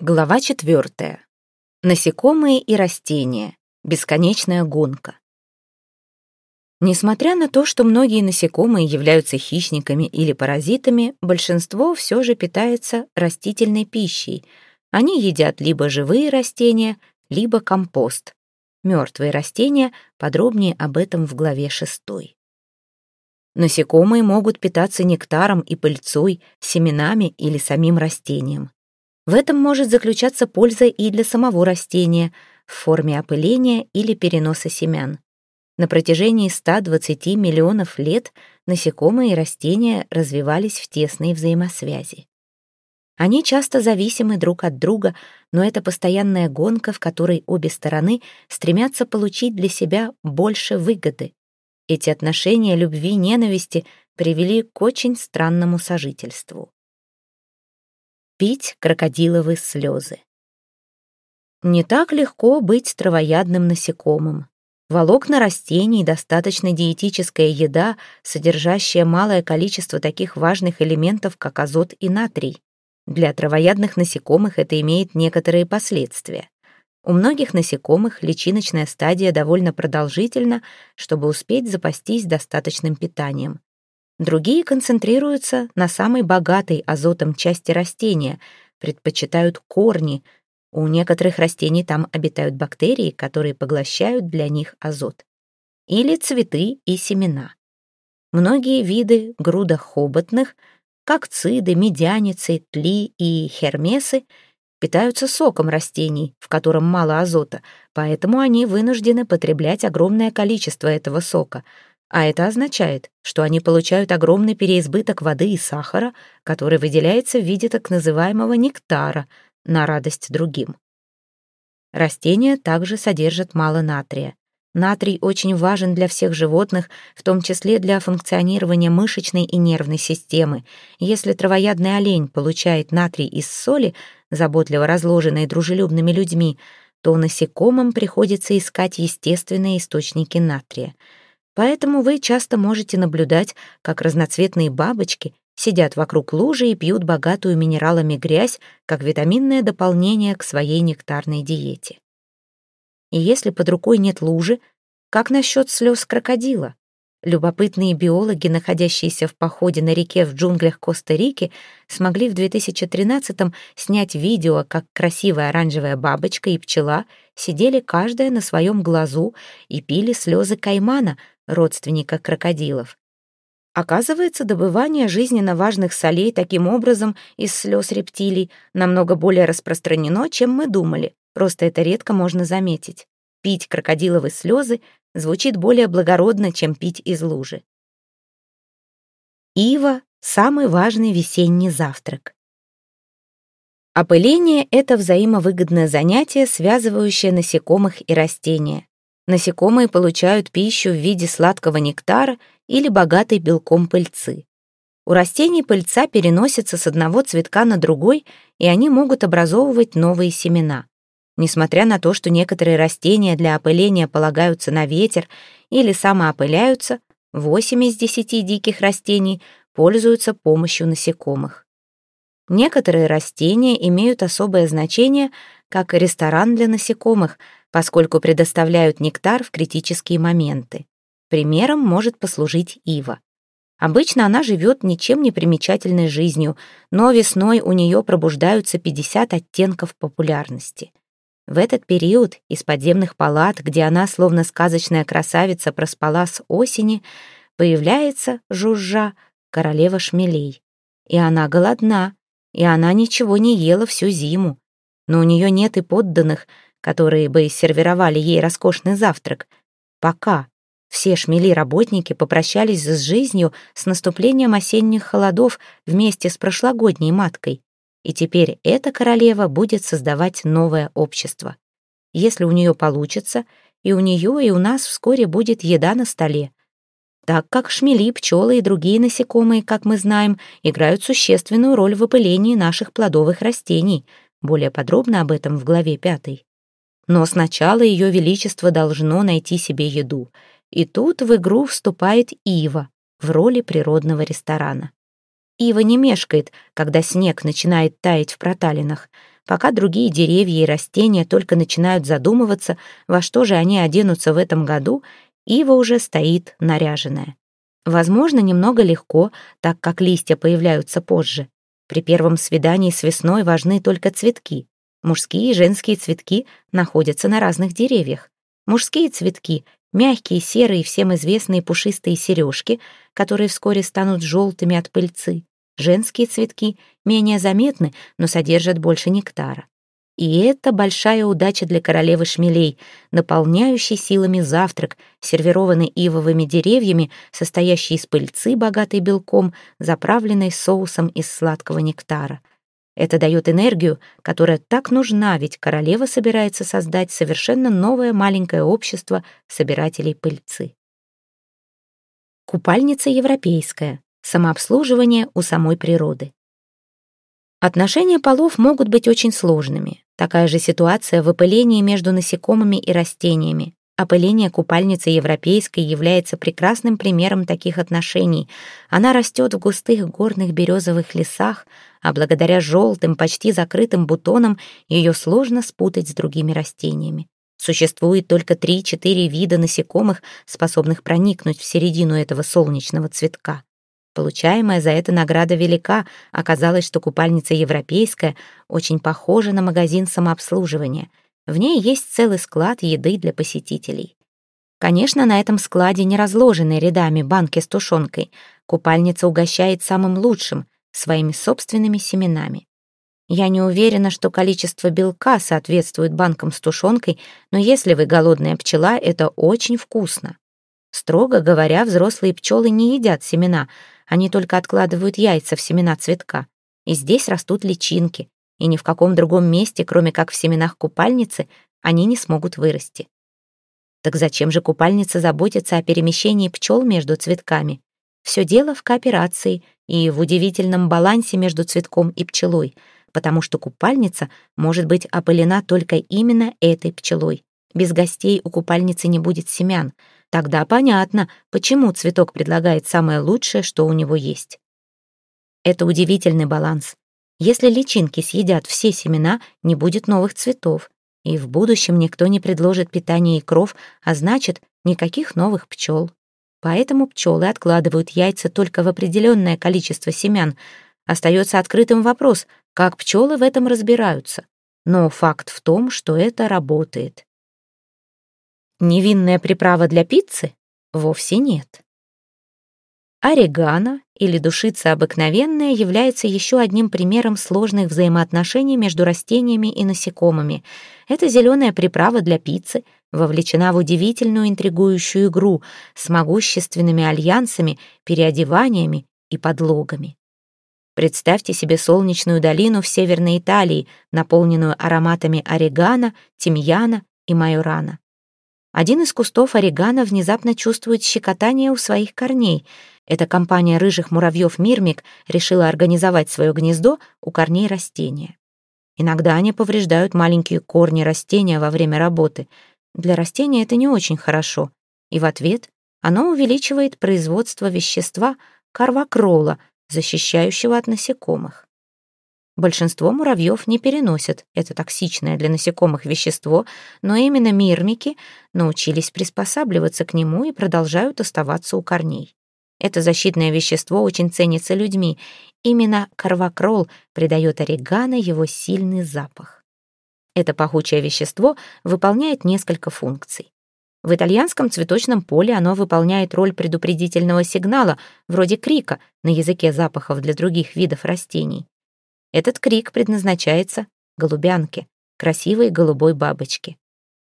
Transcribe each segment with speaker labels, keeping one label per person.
Speaker 1: Глава четвертая. Насекомые и растения. Бесконечная гонка. Несмотря на то, что многие насекомые являются хищниками или паразитами, большинство все же питается растительной пищей. Они едят либо живые растения, либо компост. Мертвые растения, подробнее об этом в главе шестой. Насекомые могут питаться нектаром и пыльцой, семенами или самим растением. В этом может заключаться польза и для самого растения в форме опыления или переноса семян. На протяжении 120 миллионов лет насекомые и растения развивались в тесной взаимосвязи. Они часто зависимы друг от друга, но это постоянная гонка, в которой обе стороны стремятся получить для себя больше выгоды. Эти отношения любви и ненависти привели к очень странному сожительству пить крокодиловые слезы. Не так легко быть травоядным насекомым. Волокна растений, достаточно диетическая еда, содержащая малое количество таких важных элементов, как азот и натрий. Для травоядных насекомых это имеет некоторые последствия. У многих насекомых личиночная стадия довольно продолжительна, чтобы успеть запастись достаточным питанием. Другие концентрируются на самой богатой азотом части растения, предпочитают корни. У некоторых растений там обитают бактерии, которые поглощают для них азот. Или цветы и семена. Многие виды грудохоботных, как циды, медяницы, тли и хермесы, питаются соком растений, в котором мало азота, поэтому они вынуждены потреблять огромное количество этого сока — а это означает, что они получают огромный переизбыток воды и сахара, который выделяется в виде так называемого нектара на радость другим. Растения также содержат мало натрия. Натрий очень важен для всех животных, в том числе для функционирования мышечной и нервной системы. Если травоядный олень получает натрий из соли, заботливо разложенной дружелюбными людьми, то насекомым приходится искать естественные источники натрия — Поэтому вы часто можете наблюдать, как разноцветные бабочки сидят вокруг лужи и пьют богатую минералами грязь, как витаминное дополнение к своей нектарной диете. И если под рукой нет лужи, как насчет слез крокодила? Любопытные биологи, находящиеся в походе на реке в джунглях Коста-Рики, смогли в 2013-м снять видео, как красивая оранжевая бабочка и пчела сидели каждая на своем глазу и пили слезы каймана, родственника крокодилов. Оказывается, добывание жизненно важных солей таким образом из слез рептилий намного более распространено, чем мы думали, просто это редко можно заметить. Пить крокодиловые слезы звучит более благородно, чем пить из лужи. Ива — самый важный весенний завтрак. Опыление — это взаимовыгодное занятие, связывающее насекомых и растения. Насекомые получают пищу в виде сладкого нектара или богатой белком пыльцы. У растений пыльца переносится с одного цветка на другой, и они могут образовывать новые семена. Несмотря на то, что некоторые растения для опыления полагаются на ветер или самоопыляются, 8 из 10 диких растений пользуются помощью насекомых. Некоторые растения имеют особое значение как ресторан для насекомых, поскольку предоставляют нектар в критические моменты. Примером может послужить ива. Обычно она живет ничем не примечательной жизнью, но весной у нее пробуждаются 50 оттенков популярности. В этот период из подземных палат, где она, словно сказочная красавица, проспала с осени, появляется, жужжа, королева шмелей. И она голодна, и она ничего не ела всю зиму. Но у нее нет и подданных, которые бы сервировали ей роскошный завтрак. Пока все шмели-работники попрощались с жизнью с наступлением осенних холодов вместе с прошлогодней маткой. И теперь эта королева будет создавать новое общество. Если у нее получится, и у нее, и у нас вскоре будет еда на столе. Так как шмели, пчелы и другие насекомые, как мы знаем, играют существенную роль в опылении наших плодовых растений. Более подробно об этом в главе пятой. Но сначала Ее Величество должно найти себе еду. И тут в игру вступает Ива в роли природного ресторана. Ива не мешкает, когда снег начинает таять в проталинах. пока другие деревья и растения только начинают задумываться, во что же они оденутся в этом году, ива уже стоит наряженная. Возможно, немного легко, так как листья появляются позже. При первом свидании с весной важны только цветки. Мужские и женские цветки находятся на разных деревьях. Мужские цветки — мягкие, серые, всем известные пушистые сережки, которые вскоре станут желтыми от пыльцы. Женские цветки менее заметны, но содержат больше нектара. И это большая удача для королевы шмелей, наполняющий силами завтрак, сервированный ивовыми деревьями, состоящий из пыльцы, богатой белком, заправленной соусом из сладкого нектара. Это дает энергию, которая так нужна, ведь королева собирается создать совершенно новое маленькое общество собирателей пыльцы. Купальница европейская. Самообслуживание у самой природы. Отношения полов могут быть очень сложными. Такая же ситуация в опылении между насекомыми и растениями. Опыление купальницы европейской является прекрасным примером таких отношений. Она растет в густых горных березовых лесах, а благодаря желтым, почти закрытым бутонам ее сложно спутать с другими растениями. Существует только 3-4 вида насекомых, способных проникнуть в середину этого солнечного цветка. Получаемая за это награда велика. Оказалось, что купальница европейская очень похожа на магазин самообслуживания. В ней есть целый склад еды для посетителей. Конечно, на этом складе не разложены рядами банки с тушенкой. Купальница угощает самым лучшим, своими собственными семенами. Я не уверена, что количество белка соответствует банкам с тушенкой, но если вы голодная пчела, это очень вкусно. Строго говоря, взрослые пчелы не едят семена — они только откладывают яйца в семена цветка. И здесь растут личинки, и ни в каком другом месте, кроме как в семенах купальницы, они не смогут вырасти. Так зачем же купальница заботится о перемещении пчел между цветками? Все дело в кооперации и в удивительном балансе между цветком и пчелой, потому что купальница может быть опылена только именно этой пчелой. Без гостей у купальницы не будет семян — Тогда понятно, почему цветок предлагает самое лучшее, что у него есть. Это удивительный баланс. Если личинки съедят все семена, не будет новых цветов, и в будущем никто не предложит питания и кров, а значит, никаких новых пчел. Поэтому пчелы откладывают яйца только в определенное количество семян. Остается открытым вопрос, как пчелы в этом разбираются. Но факт в том, что это работает. Невинная приправа для пиццы? Вовсе нет. Орегано или душица обыкновенная является еще одним примером сложных взаимоотношений между растениями и насекомыми. Эта зеленая приправа для пиццы вовлечена в удивительную интригующую игру с могущественными альянсами, переодеваниями и подлогами. Представьте себе солнечную долину в Северной Италии, наполненную ароматами орегано, тимьяна и майорана. Один из кустов орегано внезапно чувствует щекотание у своих корней. Эта компания рыжих муравьев Мирмик решила организовать свое гнездо у корней растения. Иногда они повреждают маленькие корни растения во время работы. Для растения это не очень хорошо. И в ответ оно увеличивает производство вещества карвакрола, защищающего от насекомых. Большинство муравьев не переносят это токсичное для насекомых вещество, но именно мирмики научились приспосабливаться к нему и продолжают оставаться у корней. Это защитное вещество очень ценится людьми. Именно карвакрол придает орегано его сильный запах. Это пахучее вещество выполняет несколько функций. В итальянском цветочном поле оно выполняет роль предупредительного сигнала, вроде крика на языке запахов для других видов растений. Этот крик предназначается голубянке, красивой голубой бабочке.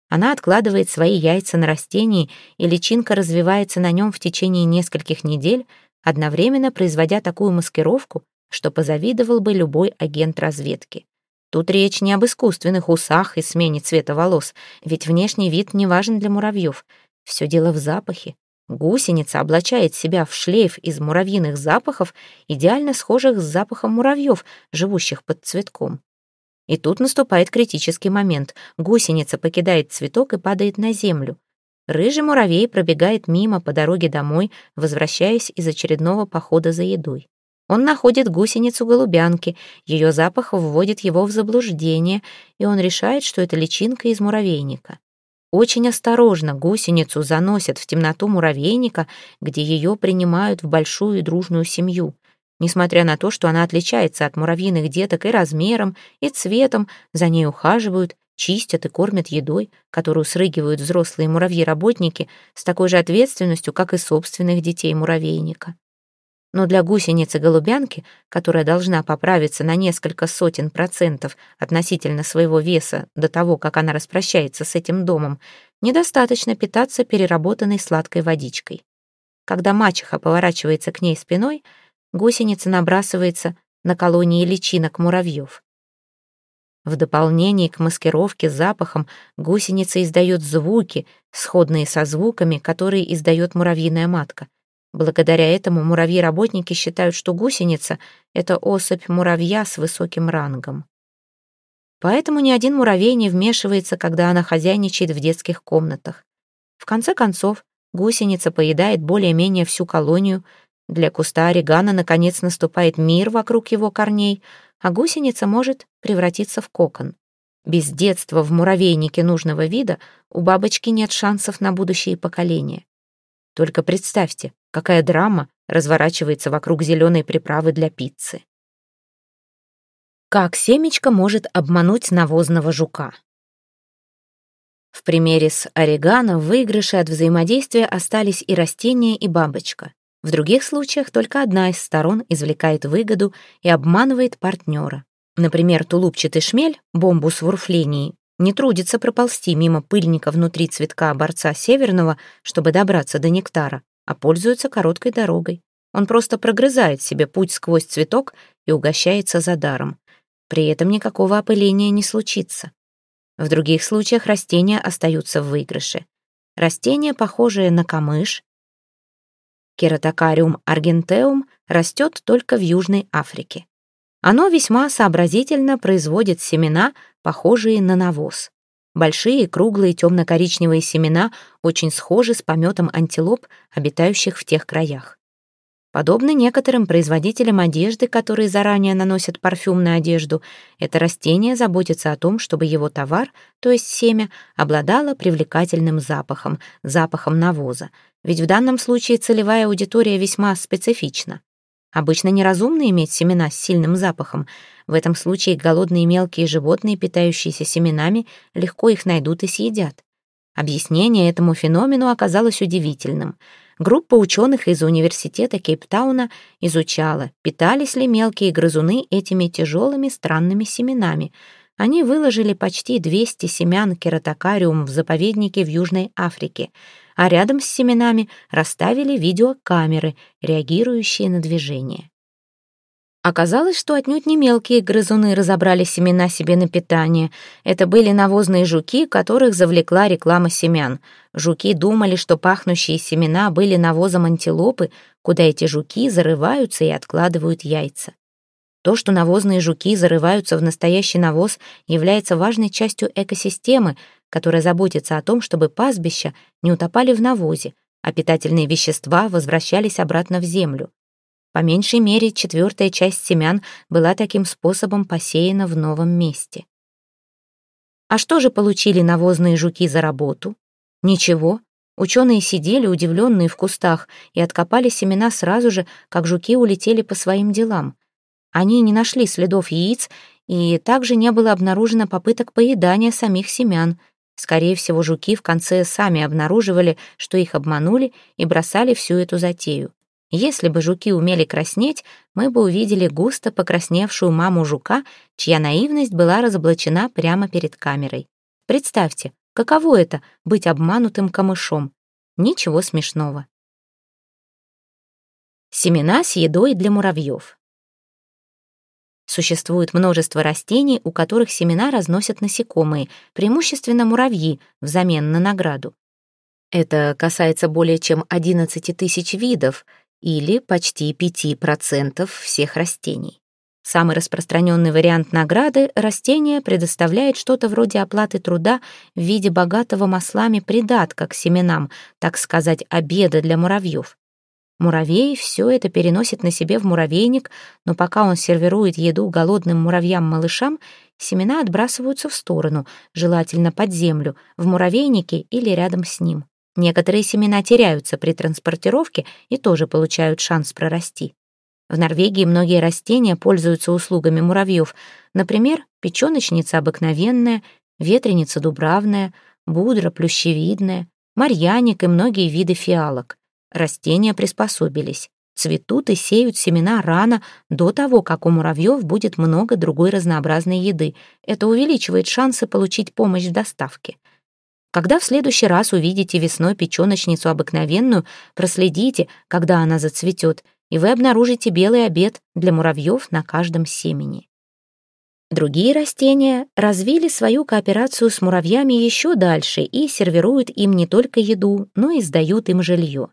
Speaker 1: Она откладывает свои яйца на растении, и личинка развивается на нем в течение нескольких недель, одновременно производя такую маскировку, что позавидовал бы любой агент разведки. Тут речь не об искусственных усах и смене цвета волос, ведь внешний вид не важен для муравьев. Все дело в запахе. Гусеница облачает себя в шлейф из муравьиных запахов, идеально схожих с запахом муравьев, живущих под цветком. И тут наступает критический момент. Гусеница покидает цветок и падает на землю. Рыжий муравей пробегает мимо по дороге домой, возвращаясь из очередного похода за едой. Он находит гусеницу голубянки, ее запах вводит его в заблуждение, и он решает, что это личинка из муравейника. Очень осторожно гусеницу заносят в темноту муравейника, где ее принимают в большую и дружную семью. Несмотря на то, что она отличается от муравьиных деток и размером, и цветом, за ней ухаживают, чистят и кормят едой, которую срыгивают взрослые муравьи-работники с такой же ответственностью, как и собственных детей муравейника. Но для гусеницы-голубянки, которая должна поправиться на несколько сотен процентов относительно своего веса до того, как она распрощается с этим домом, недостаточно питаться переработанной сладкой водичкой. Когда мачеха поворачивается к ней спиной, гусеница набрасывается на колонии личинок муравьев. В дополнение к маскировке запахом гусеница издает звуки, сходные со звуками, которые издает муравьиная матка. Благодаря этому муравьи-работники считают, что гусеница — это особь муравья с высоким рангом. Поэтому ни один муравей не вмешивается, когда она хозяйничает в детских комнатах. В конце концов, гусеница поедает более-менее всю колонию. Для куста орегана, наконец, наступает мир вокруг его корней, а гусеница может превратиться в кокон. Без детства в муравейнике нужного вида у бабочки нет шансов на будущие поколения. Только представьте, какая драма разворачивается вокруг зеленой приправы для пиццы. Как семечко может обмануть навозного жука? В примере с орегано в выигрыше от взаимодействия остались и растения, и бабочка. В других случаях только одна из сторон извлекает выгоду и обманывает партнера. Например, тулупчатый шмель, бомбус вурфлении, не трудится проползти мимо пыльника внутри цветка оборца северного, чтобы добраться до нектара, а пользуется короткой дорогой. Он просто прогрызает себе путь сквозь цветок и угощается за даром. При этом никакого опыления не случится. В других случаях растения остаются в выигрыше. Растение, похожее на камыш, Кератокариум аргентеум, растет только в Южной Африке. Оно весьма сообразительно производит семена, похожие на навоз. Большие, круглые, темно-коричневые семена очень схожи с пометом антилоп, обитающих в тех краях. Подобно некоторым производителям одежды, которые заранее наносят парфюм на одежду, это растение заботится о том, чтобы его товар, то есть семя, обладало привлекательным запахом, запахом навоза, ведь в данном случае целевая аудитория весьма специфична. Обычно неразумно иметь семена с сильным запахом. В этом случае голодные мелкие животные, питающиеся семенами, легко их найдут и съедят. Объяснение этому феномену оказалось удивительным. Группа ученых из университета Кейптауна изучала, питались ли мелкие грызуны этими тяжелыми странными семенами. Они выложили почти 200 семян кератокариум в заповеднике в Южной Африке — а рядом с семенами расставили видеокамеры, реагирующие на движение. Оказалось, что отнюдь не мелкие грызуны разобрали семена себе на питание. Это были навозные жуки, которых завлекла реклама семян. Жуки думали, что пахнущие семена были навозом антилопы, куда эти жуки зарываются и откладывают яйца. То, что навозные жуки зарываются в настоящий навоз, является важной частью экосистемы, которая заботится о том, чтобы пастбища не утопали в навозе, а питательные вещества возвращались обратно в землю. По меньшей мере, четвертая часть семян была таким способом посеяна в новом месте. А что же получили навозные жуки за работу? Ничего. Ученые сидели, удивленные в кустах, и откопали семена сразу же, как жуки улетели по своим делам. Они не нашли следов яиц, и также не было обнаружено попыток поедания самих семян — Скорее всего, жуки в конце сами обнаруживали, что их обманули и бросали всю эту затею. Если бы жуки умели краснеть, мы бы увидели густо покрасневшую маму жука, чья наивность была разоблачена прямо перед камерой. Представьте, каково это — быть обманутым камышом? Ничего смешного. Семена с едой для муравьев. Существует множество растений, у которых семена разносят насекомые, преимущественно муравьи, взамен на награду. Это касается более чем 11 тысяч видов или почти 5% всех растений. Самый распространенный вариант награды — растение предоставляет что-то вроде оплаты труда в виде богатого маслами придатка к семенам, так сказать, обеда для муравьев. Муравей все это переносит на себе в муравейник, но пока он сервирует еду голодным муравьям-малышам, семена отбрасываются в сторону, желательно под землю, в муравейнике или рядом с ним. Некоторые семена теряются при транспортировке и тоже получают шанс прорасти. В Норвегии многие растения пользуются услугами муравьев. Например, печеночница обыкновенная, ветреница дубравная, будра плющевидная, марьяник и многие виды фиалок. Растения приспособились. Цветут и сеют семена рано, до того, как у муравьев будет много другой разнообразной еды. Это увеличивает шансы получить помощь в доставке. Когда в следующий раз увидите весной печеночницу обыкновенную, проследите, когда она зацветет, и вы обнаружите белый обед для муравьев на каждом семени. Другие растения развили свою кооперацию с муравьями еще дальше и сервируют им не только еду, но и сдают им жилье.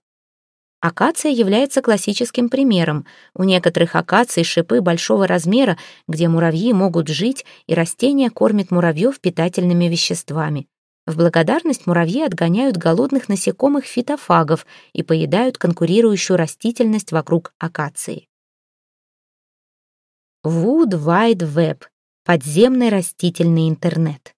Speaker 1: Акация является классическим примером. У некоторых акаций шипы большого размера, где муравьи могут жить, и растения кормят муравьев питательными веществами. В благодарность муравьи отгоняют голодных насекомых фитофагов и поедают конкурирующую растительность вокруг акации. Wood Wide Web — подземный растительный интернет.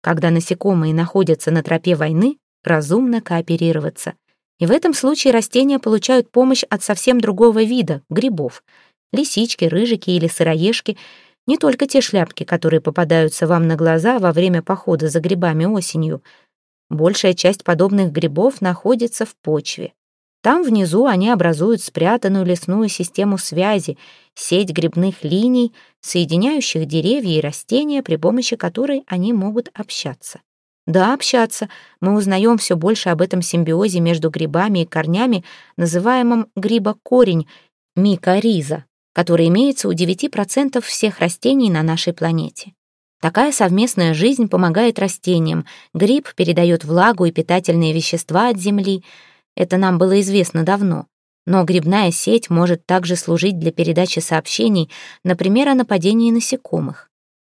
Speaker 1: Когда насекомые находятся на тропе войны, разумно кооперироваться. И в этом случае растения получают помощь от совсем другого вида — грибов. Лисички, рыжики или сыроежки — не только те шляпки, которые попадаются вам на глаза во время похода за грибами осенью. Большая часть подобных грибов находится в почве. Там внизу они образуют спрятанную лесную систему связи, сеть грибных линий, соединяющих деревья и растения, при помощи которой они могут общаться. Да, общаться. Мы узнаем все больше об этом симбиозе между грибами и корнями, называемом грибокорень, микориза который имеется у 9% всех растений на нашей планете. Такая совместная жизнь помогает растениям. Гриб передает влагу и питательные вещества от земли. Это нам было известно давно. Но грибная сеть может также служить для передачи сообщений, например, о нападении насекомых.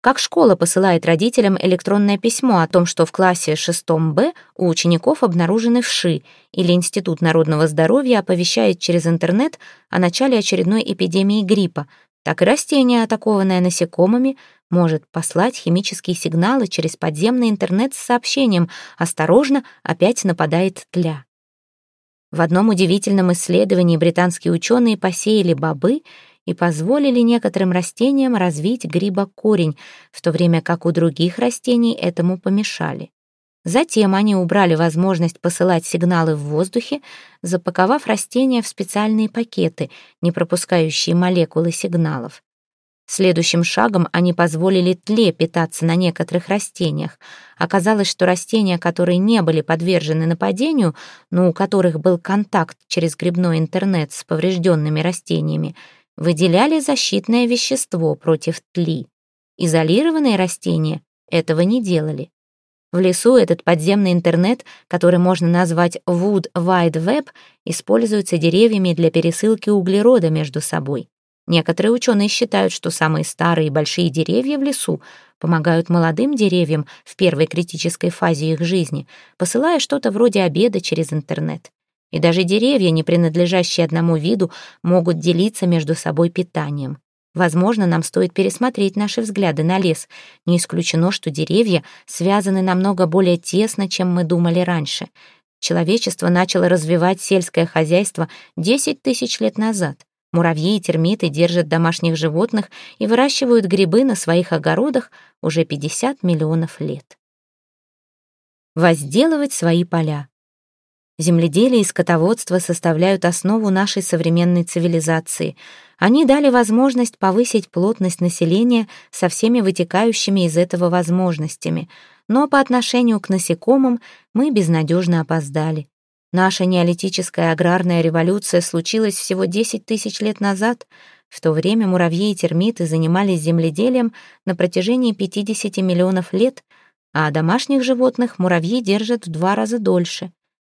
Speaker 1: Как школа посылает родителям электронное письмо о том, что в классе 6 Б у учеников обнаружены вши, или Институт народного здоровья оповещает через интернет о начале очередной эпидемии гриппа, так и растение, атакованное насекомыми, может послать химические сигналы через подземный интернет с сообщением «Осторожно, опять нападает тля». В одном удивительном исследовании британские ученые посеяли бобы и позволили некоторым растениям развить грибокорень, в то время как у других растений этому помешали. Затем они убрали возможность посылать сигналы в воздухе, запаковав растения в специальные пакеты, не пропускающие молекулы сигналов. Следующим шагом они позволили тле питаться на некоторых растениях. Оказалось, что растения, которые не были подвержены нападению, но у которых был контакт через грибной интернет с поврежденными растениями, выделяли защитное вещество против тли. Изолированные растения этого не делали. В лесу этот подземный интернет, который можно назвать Wood Wide Web, используется деревьями для пересылки углерода между собой. Некоторые ученые считают, что самые старые и большие деревья в лесу помогают молодым деревьям в первой критической фазе их жизни, посылая что-то вроде обеда через интернет. И даже деревья, не принадлежащие одному виду, могут делиться между собой питанием. Возможно, нам стоит пересмотреть наши взгляды на лес. Не исключено, что деревья связаны намного более тесно, чем мы думали раньше. Человечество начало развивать сельское хозяйство 10 тысяч лет назад. Муравьи и термиты держат домашних животных и выращивают грибы на своих огородах уже 50 миллионов лет. Возделывать свои поля. Земледелие и скотоводство составляют основу нашей современной цивилизации. Они дали возможность повысить плотность населения со всеми вытекающими из этого возможностями. Но по отношению к насекомым мы безнадежно опоздали. Наша неолитическая аграрная революция случилась всего 10 тысяч лет назад. В то время муравьи и термиты занимались земледелием на протяжении 50 миллионов лет, а домашних животных муравьи держат в два раза дольше.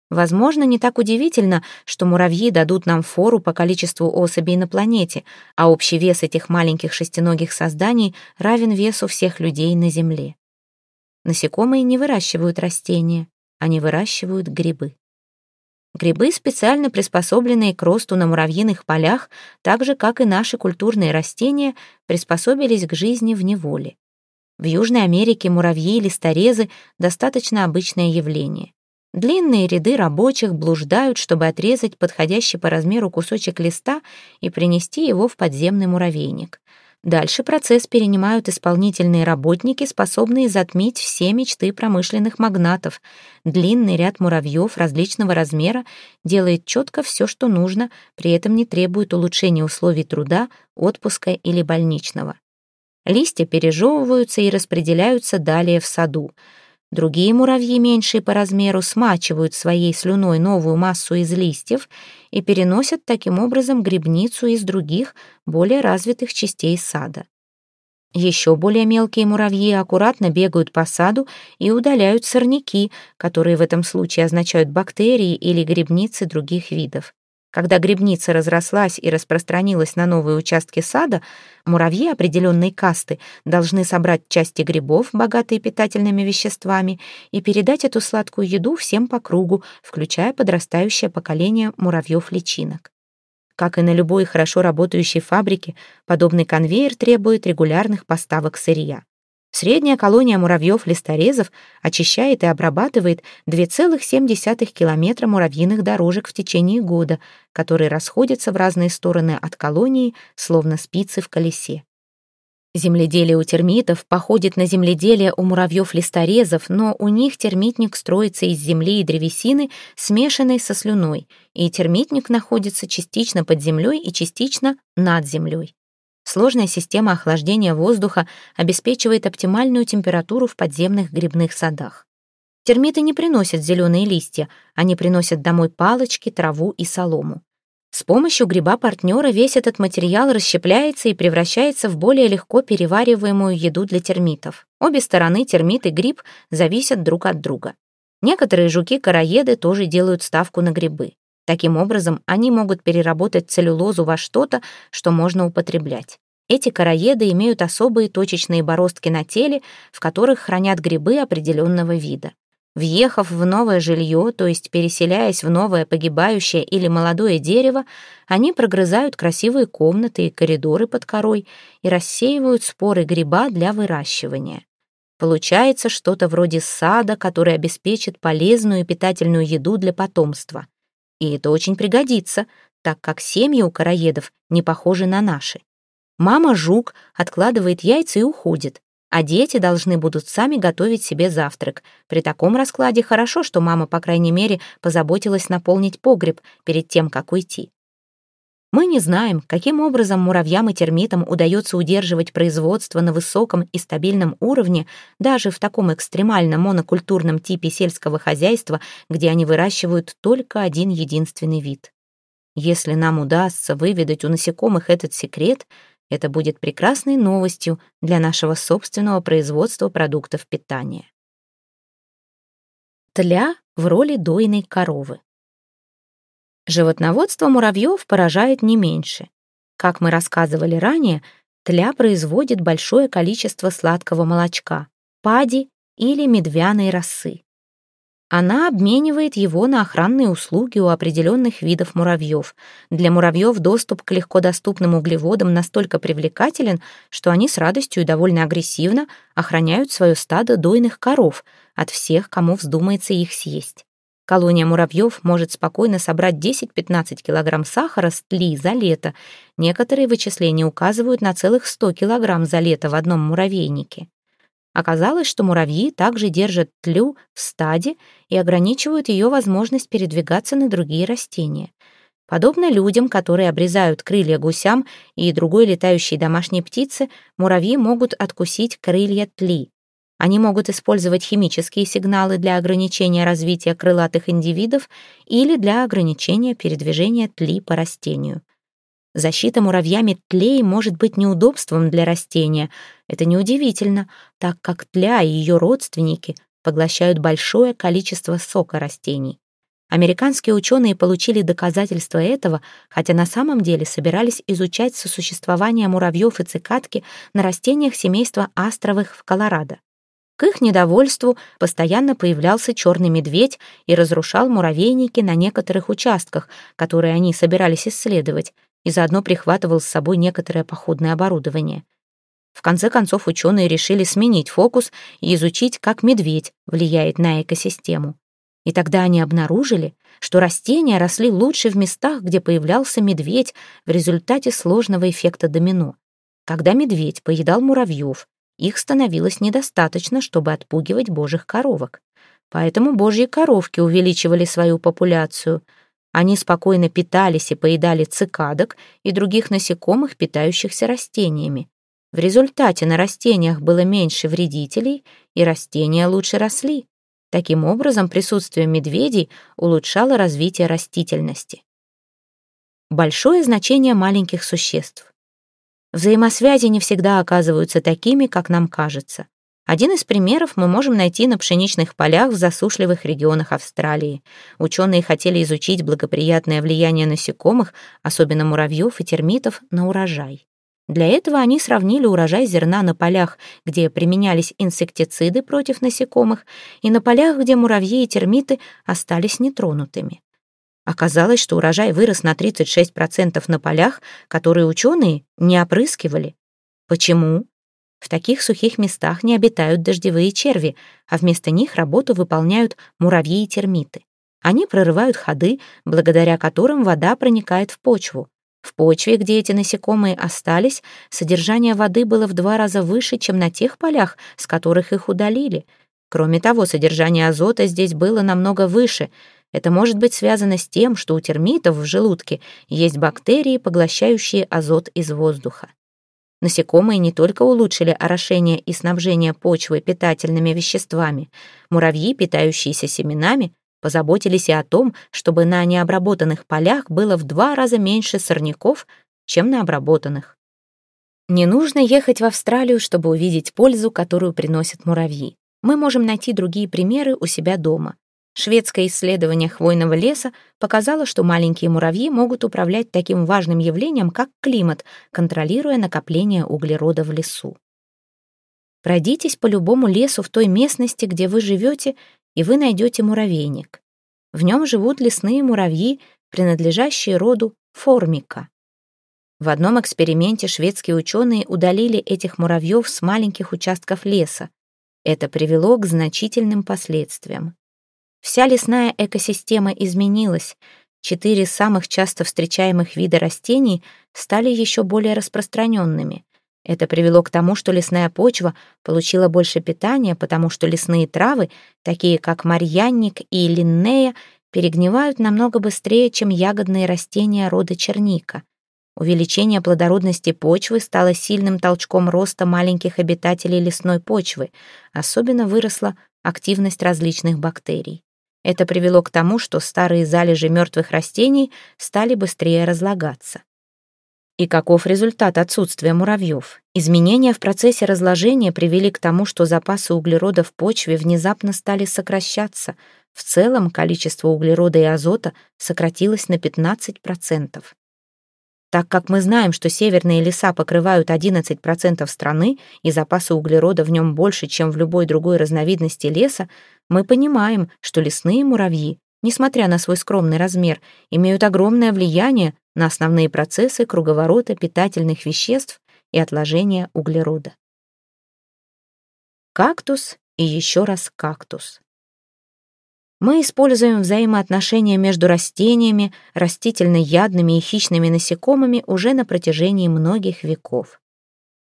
Speaker 1: Возможно, не так удивительно, что муравьи дадут нам фору по количеству особей на планете, а общий вес этих маленьких шестиногих созданий равен весу всех людей на Земле. Насекомые не выращивают растения, они выращивают грибы. Грибы, специально приспособленные к росту на муравьиных полях, так же, как и наши культурные растения, приспособились к жизни в неволе. В Южной Америке муравьи или старезы — достаточно обычное явление. Длинные ряды рабочих блуждают, чтобы отрезать подходящий по размеру кусочек листа и принести его в подземный муравейник. Дальше процесс перенимают исполнительные работники, способные затмить все мечты промышленных магнатов. Длинный ряд муравьев различного размера делает четко все, что нужно, при этом не требует улучшения условий труда, отпуска или больничного. Листья пережевываются и распределяются далее в саду. Другие муравьи, меньшие по размеру, смачивают своей слюной новую массу из листьев и переносят таким образом грибницу из других, более развитых частей сада. Еще более мелкие муравьи аккуратно бегают по саду и удаляют сорняки, которые в этом случае означают бактерии или грибницы других видов. Когда грибница разрослась и распространилась на новые участки сада, муравьи определенной касты должны собрать части грибов, богатые питательными веществами, и передать эту сладкую еду всем по кругу, включая подрастающее поколение муравьев-личинок. Как и на любой хорошо работающей фабрике, подобный конвейер требует регулярных поставок сырья. Средняя колония муравьев-листорезов очищает и обрабатывает 2,7 километра муравьиных дорожек в течение года, которые расходятся в разные стороны от колонии, словно спицы в колесе. Земледелие у термитов походит на земледелие у муравьев-листорезов, но у них термитник строится из земли и древесины, смешанной со слюной, и термитник находится частично под землей и частично над землей. Сложная система охлаждения воздуха обеспечивает оптимальную температуру в подземных грибных садах. Термиты не приносят зеленые листья, они приносят домой палочки, траву и солому. С помощью гриба-партнера весь этот материал расщепляется и превращается в более легко перевариваемую еду для термитов. Обе стороны, термит и гриб, зависят друг от друга. Некоторые жуки-короеды тоже делают ставку на грибы. Таким образом, они могут переработать целлюлозу во что-то, что можно употреблять. Эти короеды имеют особые точечные бороздки на теле, в которых хранят грибы определенного вида. Въехав в новое жилье, то есть переселяясь в новое погибающее или молодое дерево, они прогрызают красивые комнаты и коридоры под корой и рассеивают споры гриба для выращивания. Получается что-то вроде сада, который обеспечит полезную и питательную еду для потомства. И это очень пригодится, так как семьи у короедов не похожи на наши. Мама-жук откладывает яйца и уходит, а дети должны будут сами готовить себе завтрак. При таком раскладе хорошо, что мама, по крайней мере, позаботилась наполнить погреб перед тем, как уйти. Мы не знаем, каким образом муравьям и термитам удается удерживать производство на высоком и стабильном уровне даже в таком экстремальном монокультурном типе сельского хозяйства, где они выращивают только один единственный вид. Если нам удастся выведать у насекомых этот секрет, это будет прекрасной новостью для нашего собственного производства продуктов питания. Тля в роли дойной коровы. Животноводство муравьев поражает не меньше. Как мы рассказывали ранее, тля производит большое количество сладкого молочка, пади или медвяной росы. Она обменивает его на охранные услуги у определенных видов муравьев. Для муравьев доступ к легкодоступным углеводам настолько привлекателен, что они с радостью и довольно агрессивно охраняют свое стадо дойных коров от всех, кому вздумается их съесть. Колония муравьев может спокойно собрать 10-15 килограмм сахара с тли за лето. Некоторые вычисления указывают на целых 100 килограмм за лето в одном муравейнике. Оказалось, что муравьи также держат тлю в стаде и ограничивают ее возможность передвигаться на другие растения. Подобно людям, которые обрезают крылья гусям и другой летающей домашней птице, муравьи могут откусить крылья тли. Они могут использовать химические сигналы для ограничения развития крылатых индивидов или для ограничения передвижения тли по растению. Защита муравьями тлей может быть неудобством для растения. Это неудивительно, так как тля и ее родственники поглощают большое количество сока растений. Американские ученые получили доказательства этого, хотя на самом деле собирались изучать сосуществование муравьев и цикадки на растениях семейства астровых в Колорадо. К их недовольству постоянно появлялся черный медведь и разрушал муравейники на некоторых участках, которые они собирались исследовать, и заодно прихватывал с собой некоторое походное оборудование. В конце концов ученые решили сменить фокус и изучить, как медведь влияет на экосистему. И тогда они обнаружили, что растения росли лучше в местах, где появлялся медведь в результате сложного эффекта домино. Когда медведь поедал муравьев, их становилось недостаточно, чтобы отпугивать божьих коровок. Поэтому божьи коровки увеличивали свою популяцию. Они спокойно питались и поедали цикадок и других насекомых, питающихся растениями. В результате на растениях было меньше вредителей, и растения лучше росли. Таким образом, присутствие медведей улучшало развитие растительности. Большое значение маленьких существ. Взаимосвязи не всегда оказываются такими, как нам кажется. Один из примеров мы можем найти на пшеничных полях в засушливых регионах Австралии. Ученые хотели изучить благоприятное влияние насекомых, особенно муравьев и термитов, на урожай. Для этого они сравнили урожай зерна на полях, где применялись инсектициды против насекомых, и на полях, где муравьи и термиты остались нетронутыми. Оказалось, что урожай вырос на 36% на полях, которые ученые не опрыскивали. Почему? В таких сухих местах не обитают дождевые черви, а вместо них работу выполняют муравьи и термиты. Они прорывают ходы, благодаря которым вода проникает в почву. В почве, где эти насекомые остались, содержание воды было в два раза выше, чем на тех полях, с которых их удалили. Кроме того, содержание азота здесь было намного выше — это может быть связано с тем, что у термитов в желудке есть бактерии, поглощающие азот из воздуха. Насекомые не только улучшили орошение и снабжение почвы питательными веществами, муравьи, питающиеся семенами, позаботились и о том, чтобы на необработанных полях было в два раза меньше сорняков, чем на обработанных. Не нужно ехать в Австралию, чтобы увидеть пользу, которую приносят муравьи. Мы можем найти другие примеры у себя дома. Шведское исследование хвойного леса показало, что маленькие муравьи могут управлять таким важным явлением, как климат, контролируя накопление углерода в лесу. Пройдитесь по любому лесу в той местности, где вы живете, и вы найдете муравейник. В нем живут лесные муравьи, принадлежащие роду формика. В одном эксперименте шведские ученые удалили этих муравьев с маленьких участков леса. Это привело к значительным последствиям. Вся лесная экосистема изменилась. Четыре самых часто встречаемых вида растений стали еще более распространенными. Это привело к тому, что лесная почва получила больше питания, потому что лесные травы, такие как марьянник и линнея, перегнивают намного быстрее, чем ягодные растения рода черника. Увеличение плодородности почвы стало сильным толчком роста маленьких обитателей лесной почвы. Особенно выросла активность различных бактерий. Это привело к тому, что старые залежи мертвых растений стали быстрее разлагаться. И каков результат отсутствия муравьев? Изменения в процессе разложения привели к тому, что запасы углерода в почве внезапно стали сокращаться. В целом количество углерода и азота сократилось на 15%. Так как мы знаем, что северные леса покрывают 11% страны и запасы углерода в нем больше, чем в любой другой разновидности леса, мы понимаем, что лесные муравьи, несмотря на свой скромный размер, имеют огромное влияние на основные процессы круговорота питательных веществ и отложения углерода. Кактус и еще раз кактус. Мы используем взаимоотношения между растениями, растительноядными и хищными насекомыми уже на протяжении многих веков.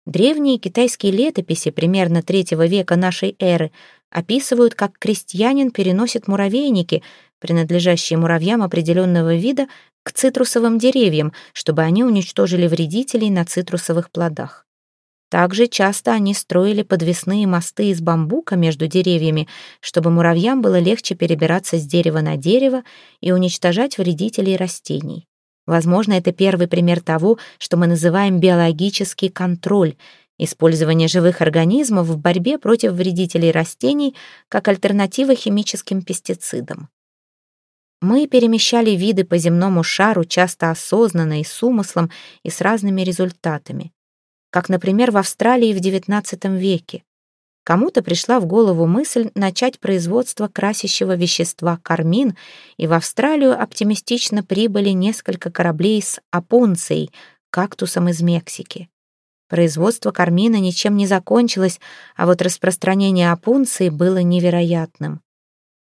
Speaker 1: Древние китайские летописи примерно третьего века нашей эры описывают, как крестьянин переносит муравейники, принадлежащие муравьям определенного вида, к цитрусовым деревьям, чтобы они уничтожили вредителей на цитрусовых плодах. Также часто они строили подвесные мосты из бамбука между деревьями, чтобы муравьям было легче перебираться с дерева на дерево и уничтожать вредителей растений. Возможно, это первый пример того, что мы называем биологический контроль — использование живых организмов в борьбе против вредителей растений как альтернатива химическим пестицидам. Мы перемещали виды по земному шару часто осознанно и с умыслом, и с разными результатами как, например, в Австралии в XIX веке. Кому-то пришла в голову мысль начать производство красящего вещества кармин, и в Австралию оптимистично прибыли несколько кораблей с апунцией, кактусом из Мексики. Производство кармина ничем не закончилось, а вот распространение апунции было невероятным.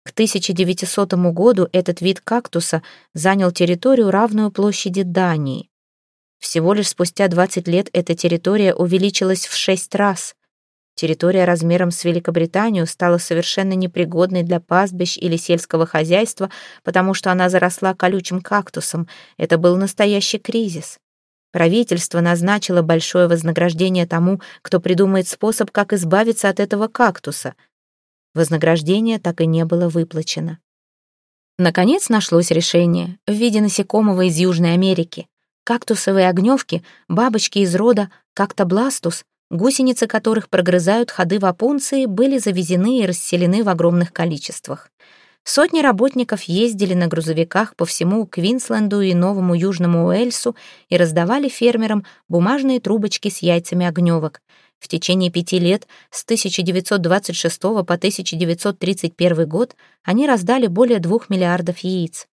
Speaker 1: К 1900 году этот вид кактуса занял территорию, равную площади Дании. Всего лишь спустя 20 лет эта территория увеличилась в 6 раз. Территория размером с Великобританию стала совершенно непригодной для пастбищ или сельского хозяйства, потому что она заросла колючим кактусом. Это был настоящий кризис. Правительство назначило большое вознаграждение тому, кто придумает способ, как избавиться от этого кактуса. Вознаграждение так и не было выплачено. Наконец нашлось решение в виде насекомого из Южной Америки. Кактусовые огневки, бабочки из рода кактобластус, гусеницы которых прогрызают ходы в опунции, были завезены и расселены в огромных количествах. Сотни работников ездили на грузовиках по всему Квинсленду и Новому Южному Уэльсу и раздавали фермерам бумажные трубочки с яйцами огневок. В течение пяти лет, с 1926 по 1931 год, они раздали более двух миллиардов яиц.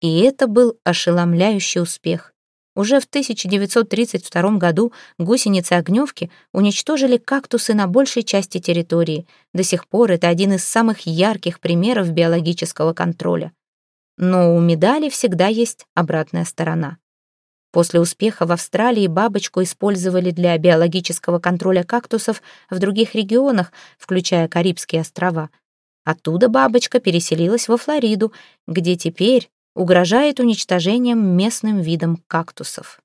Speaker 1: И это был ошеломляющий успех. Уже в 1932 году гусеницы-огневки уничтожили кактусы на большей части территории. До сих пор это один из самых ярких примеров биологического контроля. Но у медали всегда есть обратная сторона. После успеха в Австралии бабочку использовали для биологического контроля кактусов в других регионах, включая Карибские острова. Оттуда бабочка переселилась во Флориду, где теперь угрожает уничтожением местным видом кактусов.